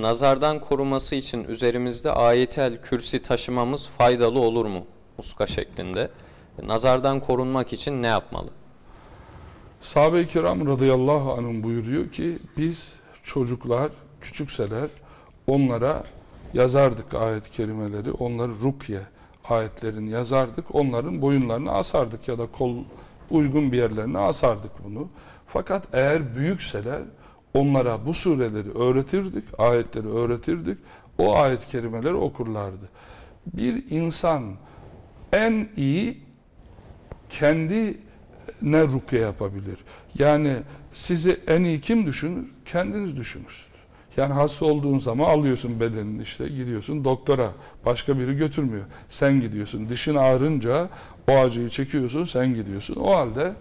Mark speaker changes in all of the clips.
Speaker 1: Nazardan koruması için üzerimizde ayetel kürsi taşımamız faydalı olur mu? Muska şeklinde. Nazardan korunmak için ne yapmalı?
Speaker 2: Sahabe-i kiram radıyallahu anhum buyuruyor ki biz çocuklar küçükseler onlara yazardık ayet-i kerimeleri. Onları rukye ayetlerini yazardık. Onların boyunlarını asardık ya da kol uygun bir yerlerine asardık bunu. Fakat eğer büyükseler onlara bu sureleri öğretirdik, ayetleri öğretirdik. O ayet-i kerimeleri okurlardı. Bir insan en iyi kendi ne rukiye yapabilir? Yani sizi en iyi kim düşünür? Kendiniz düşünürsünüz. Yani hasta olduğun zaman alıyorsun bedenini işte gidiyorsun doktora. Başka biri götürmüyor. Sen gidiyorsun. Dişin ağrınca o acıyı çekiyorsun sen gidiyorsun. O halde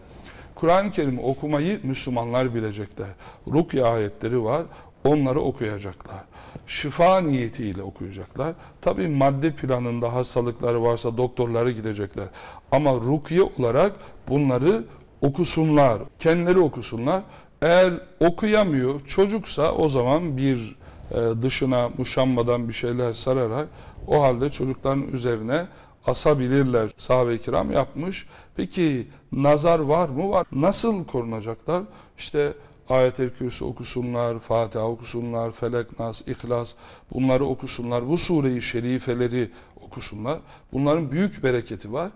Speaker 2: Kur'an-ı Kerim okumayı Müslümanlar bilecekler. Rukya ayetleri var. Onları okuyacaklar. Şifa niyetiyle okuyacaklar. Tabi madde planında hastalıkları varsa doktorlara gidecekler. Ama rukiye olarak bunları okusunlar. Kendileri okusunlar. Eğer okuyamıyor çocuksa o zaman bir e, dışına muşambadan bir şeyler sararak o halde çocukların üzerine asabilirler. Sahabe-i kiram yapmış. Peki nazar var mı? Var. Nasıl korunacaklar? İşte Ayet-el Kürsi okusunlar, Fatiha okusunlar, Felek, Nas, İhlas bunları okusunlar. Bu sureyi şerifeleri okusunlar. Bunların büyük bereketi var.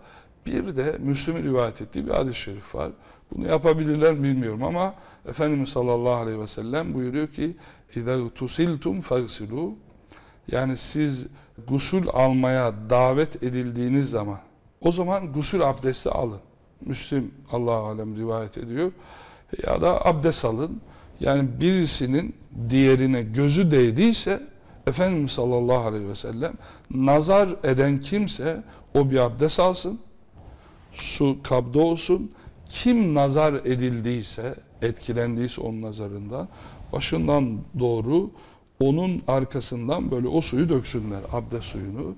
Speaker 2: Bir de Müslüm'ün rivayet ettiği bir hadis-i şerif var. Bunu yapabilirler mi bilmiyorum ama Efendimiz sallallahu aleyhi ve sellem buyuruyor ki اِذَا تُسِلْتُمْ فَغْسِلُوا yani siz gusül almaya davet edildiğiniz zaman o zaman gusül abdesti alın. Müslim Allah alem rivayet ediyor. Ya da abdest alın. Yani birisinin diğerine gözü değdiyse Efendimiz sallallahu aleyhi ve sellem nazar eden kimse o bir abdest alsın. Su kabda olsun. Kim nazar edildiyse, etkilendiyse onun nazarından başından doğru onun arkasından böyle o suyu döksünler, abdest suyunu.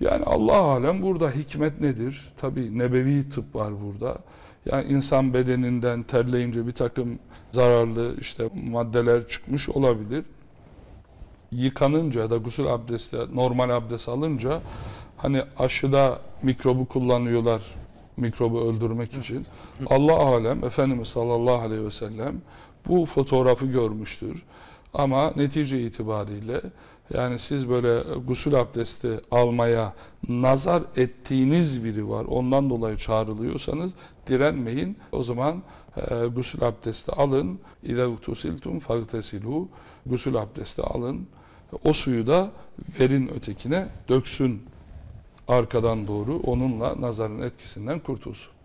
Speaker 2: Yani Allah alem burada hikmet nedir? Tabi nebevi tıp var burada. Yani insan bedeninden terleyince bir takım zararlı işte maddeler çıkmış olabilir. Yıkanınca ya da gusül abdesti, normal abdest alınca hani aşıda mikrobu kullanıyorlar mikrobu öldürmek için. Allah alem Efendimiz sallallahu aleyhi ve sellem bu fotoğrafı görmüştür. Ama netice itibariyle yani siz böyle gusül abdesti almaya nazar ettiğiniz biri var. Ondan dolayı çağrılıyorsanız direnmeyin. O zaman e, gusül abdesti alın. İde tusiltum fagtesilu. Gusül abdesti alın. O suyu da verin ötekine döksün arkadan doğru. Onunla nazarın etkisinden kurtulsun.